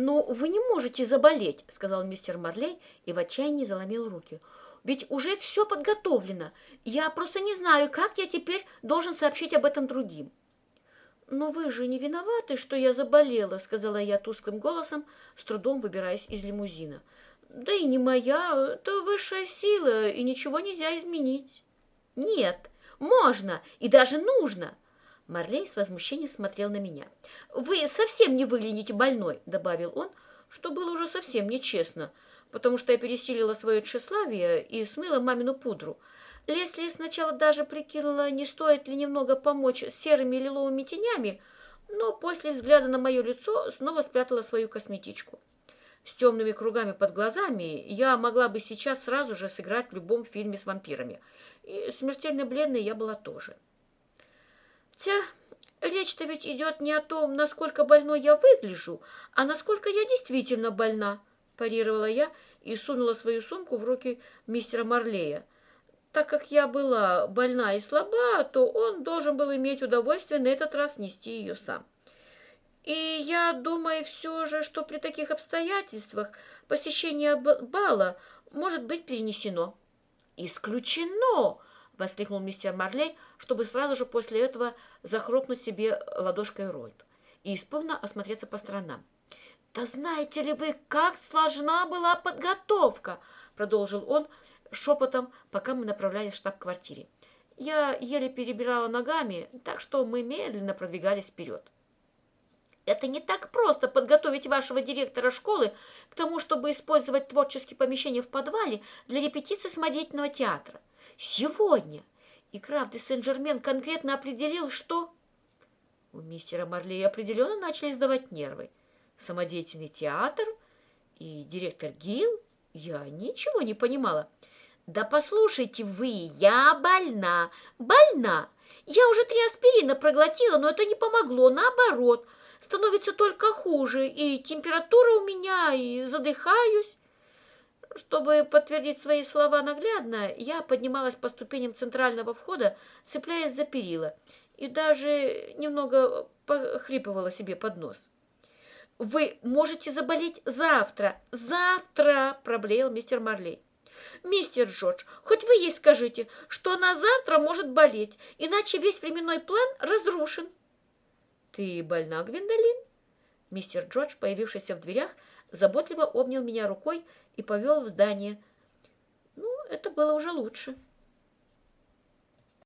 «Но вы не можете заболеть», — сказал мистер Марлей и в отчаянии заломил руки. «Ведь уже все подготовлено. Я просто не знаю, как я теперь должен сообщить об этом другим». «Но вы же не виноваты, что я заболела», — сказала я тусклым голосом, с трудом выбираясь из лимузина. «Да и не моя, это высшая сила, и ничего нельзя изменить». «Нет, можно и даже нужно!» Марлей с возмущением смотрел на меня. «Вы совсем не выглядите больной», — добавил он, что было уже совсем нечестно, потому что я пересилила свое тщеславие и смыла мамину пудру. Лесли сначала даже прикинула, не стоит ли немного помочь серыми лиловыми тенями, но после взгляда на мое лицо снова спрятала свою косметичку. С темными кругами под глазами я могла бы сейчас сразу же сыграть в любом фильме с вампирами. И смертельно бледной я была тоже. Хотя речь-то ведь идет не о том, насколько больной я выгляжу, а насколько я действительно больна, парировала я и сунула свою сумку в руки мистера Марлея. Так как я была больна и слаба, то он должен был иметь удовольствие на этот раз нести ее сам. И я думаю все же, что при таких обстоятельствах посещение бала может быть перенесено. «Исключено!» — воскликнул мистер Марлей, чтобы сразу же после этого захлопнуть себе ладошкой рот и испуганно осмотреться по сторонам. «Да знаете ли вы, как сложна была подготовка!» — продолжил он шепотом, пока мы направлялись в штаб-квартире. Я еле перебирала ногами, так что мы медленно продвигались вперед. Это не так просто подготовить вашего директора школы к тому, чтобы использовать творческие помещения в подвале для репетиции самодеятельного театра. Сегодня. И граф де Сен-Жермен конкретно определил, что... У мистера Марлея определенно начали сдавать нервы. Самодеятельный театр и директор Гил? Я ничего не понимала. Да послушайте вы, я больна, больна. Я уже три аспирина проглотила, но это не помогло, наоборот. Становится только хуже, и температура у меня, и задыхаюсь. Чтобы подтвердить свои слова наглядно, я поднималась по ступеням центрального входа, цепляясь за перила, и даже немного похрипывала себе под нос. «Вы можете заболеть завтра! Завтра!» – проблеял мистер Марлей. «Мистер Джордж, хоть вы ей скажите, что она завтра может болеть, иначе весь временной план разрушен». «Ты больна, Гвиндолин?» Мистер Джордж, появившийся в дверях, заботливо обнял меня рукой и повел в здание. Ну, это было уже лучше.